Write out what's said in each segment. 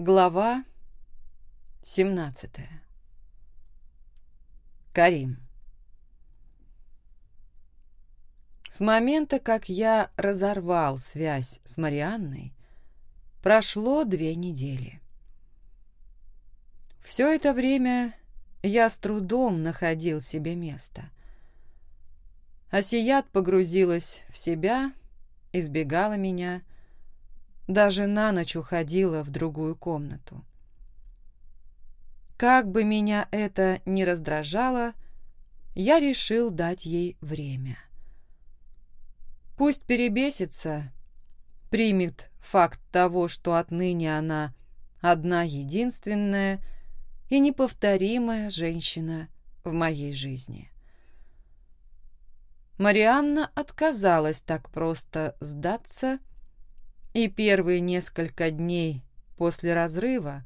Глава 17 Карим С момента, как я разорвал связь с Марианной, прошло две недели. Все это время я с трудом находил себе место. Асият погрузилась в себя, избегала меня, даже на ночь уходила в другую комнату. Как бы меня это ни раздражало, я решил дать ей время. Пусть перебесится, примет факт того, что отныне она одна единственная и неповторимая женщина в моей жизни. Марианна отказалась так просто сдаться, — и первые несколько дней после разрыва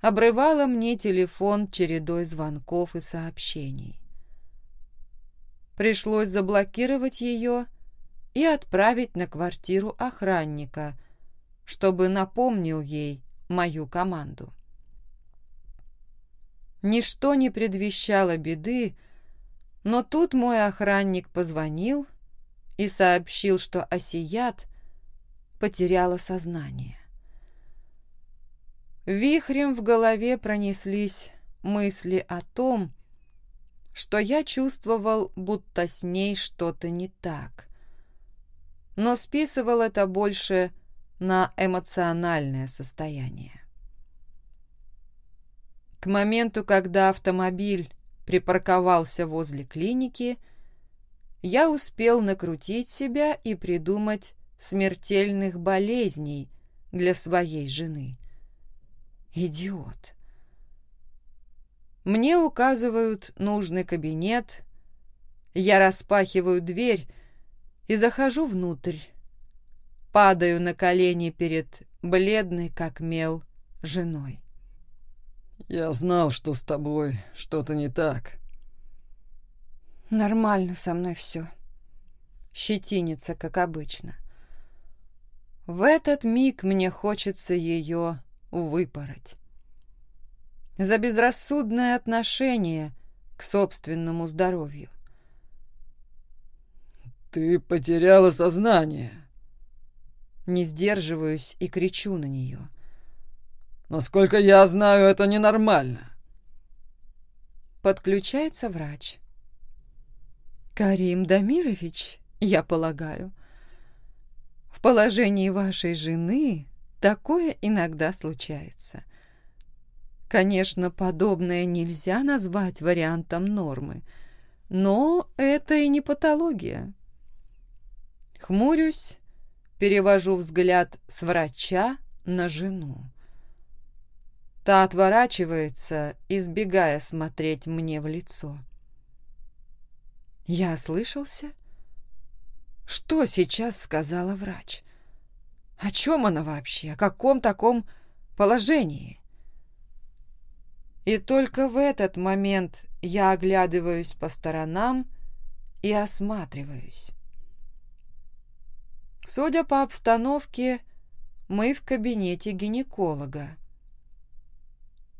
обрывала мне телефон чередой звонков и сообщений. Пришлось заблокировать ее и отправить на квартиру охранника, чтобы напомнил ей мою команду. Ничто не предвещало беды, но тут мой охранник позвонил и сообщил, что осият потеряла сознание. Вихрем в голове пронеслись мысли о том, что я чувствовал, будто с ней что-то не так. Но списывал это больше на эмоциональное состояние. К моменту, когда автомобиль припарковался возле клиники, я успел накрутить себя и придумать смертельных болезней для своей жены. Идиот. Мне указывают нужный кабинет, я распахиваю дверь и захожу внутрь. Падаю на колени перед бледной, как мел, женой. «Я знал, что с тобой что-то не так». «Нормально со мной все. Щетинится, как обычно. В этот миг мне хочется ее выпороть. За безрассудное отношение к собственному здоровью. «Ты потеряла сознание!» Не сдерживаюсь и кричу на нее. «Насколько я знаю, это ненормально!» Подключается В положении вашей жены такое иногда случается. Конечно, подобное нельзя назвать вариантом нормы, но это и не патология. Хмурюсь, перевожу взгляд с врача на жену. Та отворачивается, избегая смотреть мне в лицо. Я слышался? Что сейчас сказала врач? О чем она вообще? О каком таком положении? И только в этот момент я оглядываюсь по сторонам и осматриваюсь. Судя по обстановке, мы в кабинете гинеколога.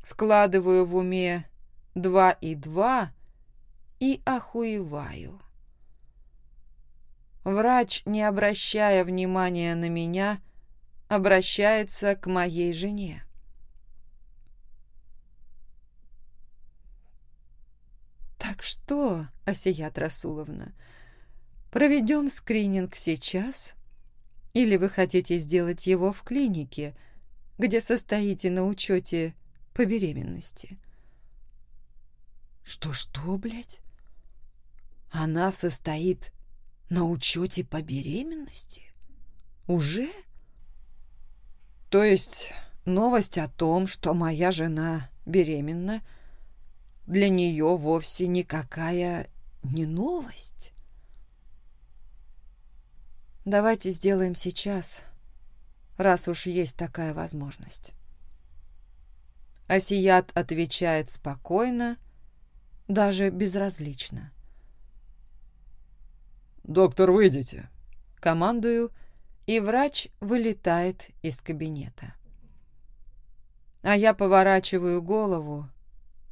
Складываю в уме два и два и охуеваю. Врач, не обращая внимания на меня, обращается к моей жене. «Так что, Асият Расуловна, проведем скрининг сейчас? Или вы хотите сделать его в клинике, где состоите на учете по беременности?» «Что-что, блядь?» «Она состоит на учете по беременности? Уже? То есть новость о том, что моя жена беременна, для нее вовсе никакая не новость? Давайте сделаем сейчас, раз уж есть такая возможность. Асият отвечает спокойно, даже безразлично. «Доктор, выйдите!» Командую, и врач вылетает из кабинета. а я поворачиваю голову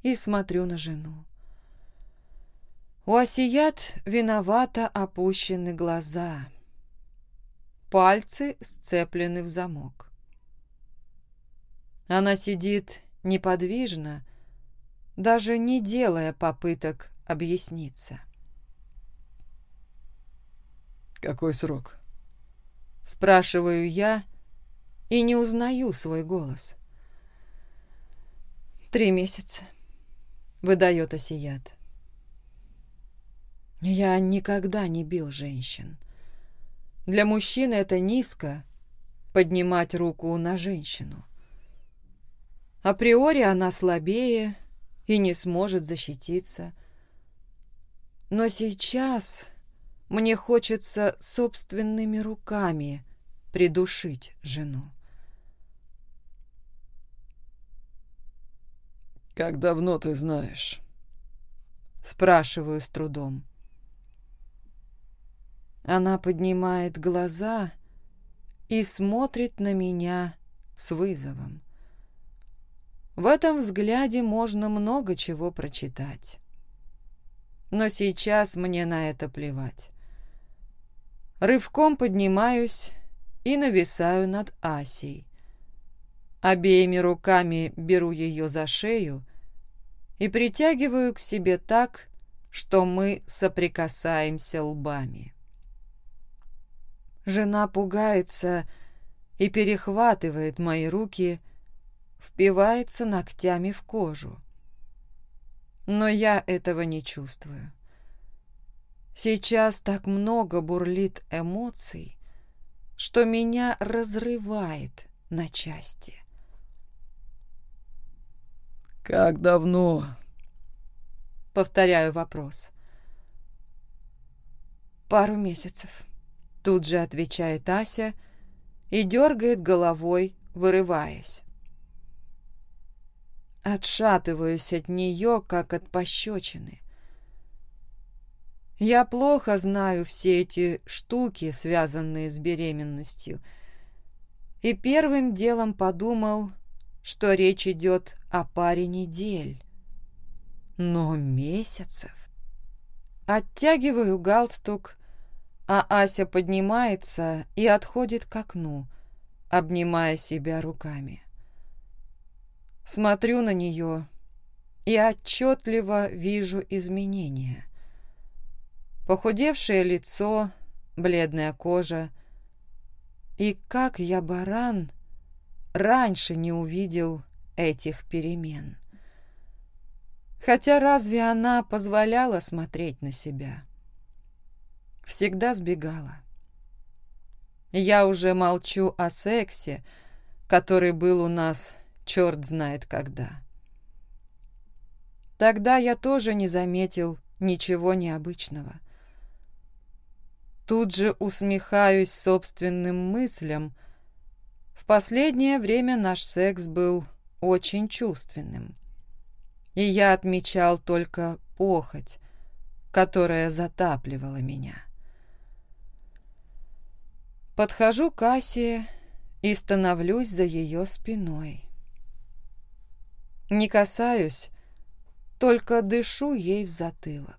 и смотрю на жену. У Асият виновато опущены глаза. Пальцы сцеплены в замок. Она сидит неподвижно, даже не делая попыток объясниться. какой срок?» Спрашиваю я и не узнаю свой голос. «Три месяца», — выдает осият. Я никогда не бил женщин. Для мужчины это низко — поднимать руку на женщину. Априори она слабее и не сможет защититься. Но сейчас мне хочется собственными руками придушить жену. «Как давно ты знаешь?» Спрашиваю с трудом. Она поднимает глаза и смотрит на меня с вызовом. В этом взгляде можно много чего прочитать. Но сейчас мне на это плевать. Рывком поднимаюсь и нависаю над Асей. Обеими руками беру ее за шею и притягиваю к себе так, что мы соприкасаемся лбами. Жена пугается и перехватывает мои руки, впивается ногтями в кожу. Но я этого не чувствую. Сейчас так много бурлит эмоций, что меня разрывает на части. «Как давно?» Повторяю вопрос. «Пару месяцев», — тут же отвечает Ася и дергает головой, вырываясь. Отшатываюсь от нее, как от пощечины. Я плохо знаю все эти штуки, связанные с беременностью, и первым делом подумал, что речь идет о паре недель. Но месяцев. Оттягиваю галстук, а Ася поднимается и отходит к окну, обнимая себя руками. Смотрю на нее и отчетливо вижу изменения. Похудевшее лицо, бледная кожа. И как я, баран, раньше не увидел этих перемен. Хотя разве она позволяла смотреть на себя? Всегда сбегала. Я уже молчу о сексе, который был у нас черт знает когда. Тогда я тоже не заметил ничего необычного — Тут же усмехаюсь собственным мыслям. В последнее время наш секс был очень чувственным. И я отмечал только похоть, которая затапливала меня. Подхожу к Асе и становлюсь за ее спиной. Не касаюсь, только дышу ей в затылок.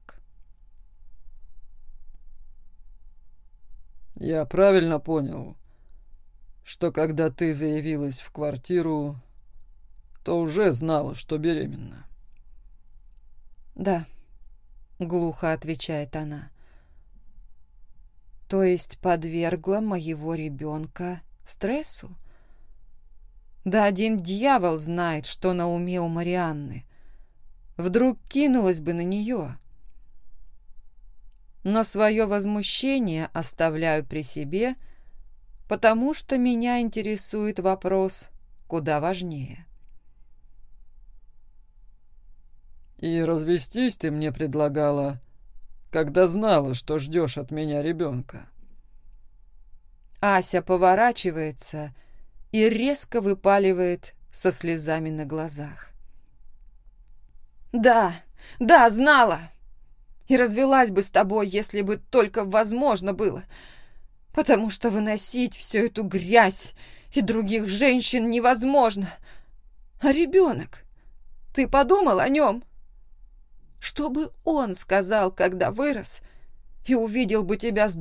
«Я правильно понял, что когда ты заявилась в квартиру, то уже знала, что беременна?» «Да», — глухо отвечает она. «То есть подвергла моего ребенка стрессу?» «Да один дьявол знает, что на уме у Марианны. Вдруг кинулась бы на нее». но свое возмущение оставляю при себе, потому что меня интересует вопрос куда важнее. «И развестись ты мне предлагала, когда знала, что ждешь от меня ребенка». Ася поворачивается и резко выпаливает со слезами на глазах. «Да, да, знала!» и развелась бы с тобой, если бы только возможно было. Потому что выносить всю эту грязь и других женщин невозможно. А ребенок? Ты подумал о нем? Что бы он сказал, когда вырос и увидел бы тебя с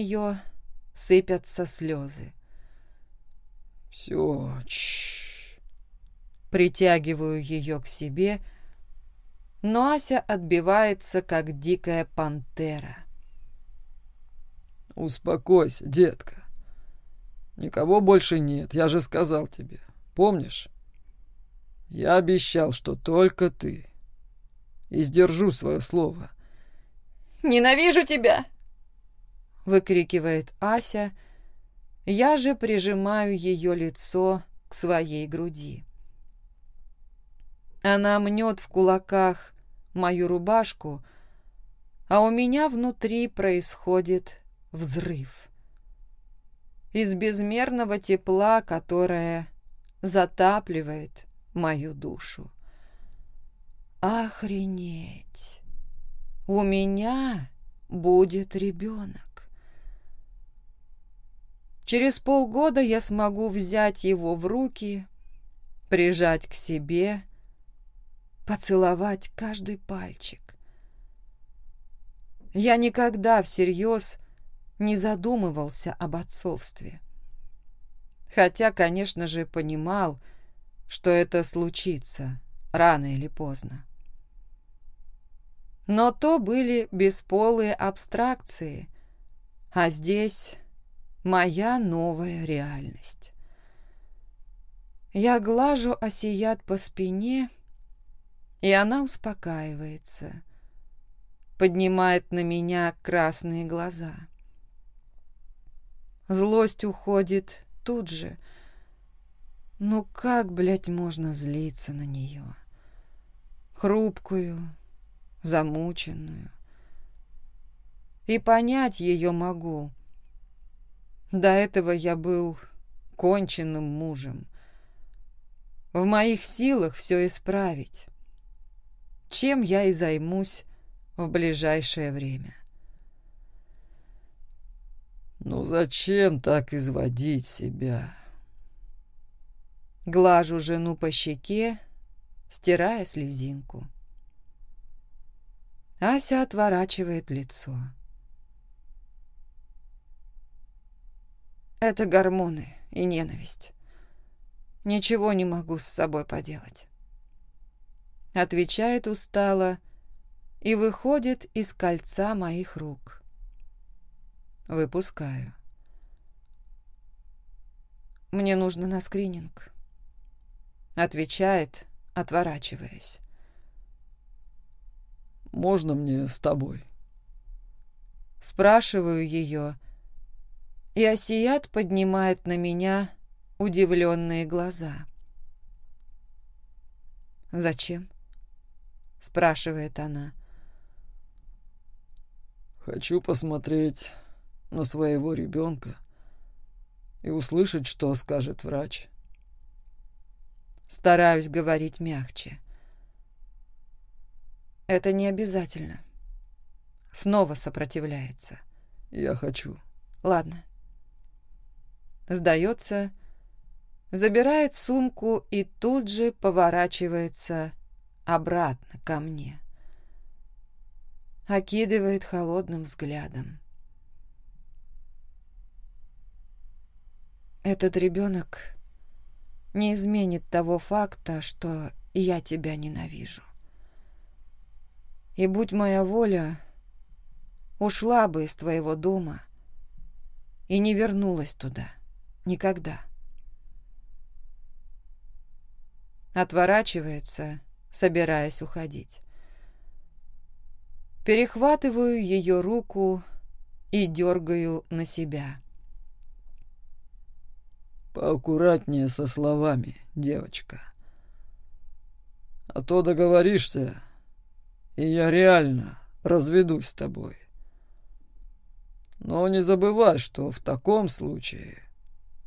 другой женщиной? Я имел право знать. А я имела право на уважение. Продолжает в запале, из глаз у нее сыпятся слезы. Все, чш. Притягиваю ее к себе, но Ася отбивается, как дикая пантера. Успокойся, детка. Никого больше нет, я же сказал тебе. Помнишь? Я обещал, что только ты. И сдержу свое слово. «Ненавижу тебя!» Выкрикивает Ася. Я же прижимаю ее лицо к своей груди. Она мнет в кулаках мою рубашку, а у меня внутри происходит взрыв. Из безмерного тепла, которое затапливает мою душу. Охренеть! У меня будет ребенок. Через полгода я смогу взять его в руки, прижать к себе, поцеловать каждый пальчик. Я никогда всерьез не задумывался об отцовстве. Хотя, конечно же, понимал, что это случится рано или поздно. Но то были бесполые абстракции, а здесь моя новая реальность. Я глажу осият по спине, и она успокаивается, поднимает на меня красные глаза. Злость уходит тут же. Ну как, блядь, можно злиться на нее? Хрупкую, замученную. И понять ее могу. До этого я был конченным мужем. В моих силах все исправить. Чем я и займусь в ближайшее время. «Ну зачем так изводить себя?» Глажу жену по щеке, стирая слезинку. Ася отворачивает лицо. Это гормоны и ненависть. Ничего не могу с собой поделать. Отвечает устало и выходит из кольца моих И Ясият поднимает на меня удивленные глаза. «Зачем?» — спрашивает она. «Хочу посмотреть на своего ребенка и услышать, что скажет врач». Стараюсь говорить мягче. «Это не обязательно». Снова сопротивляется. «Я хочу». «Ладно». Сдается, забирает сумку и тут же поворачивается обратно ко мне. Окидывает холодным взглядом. Этот ребенок не изменит того факта, что я тебя ненавижу. И будь моя воля, ушла бы из твоего дома и не вернулась туда. Никогда. Отворачивается, собираясь уходить. Перехватываю ее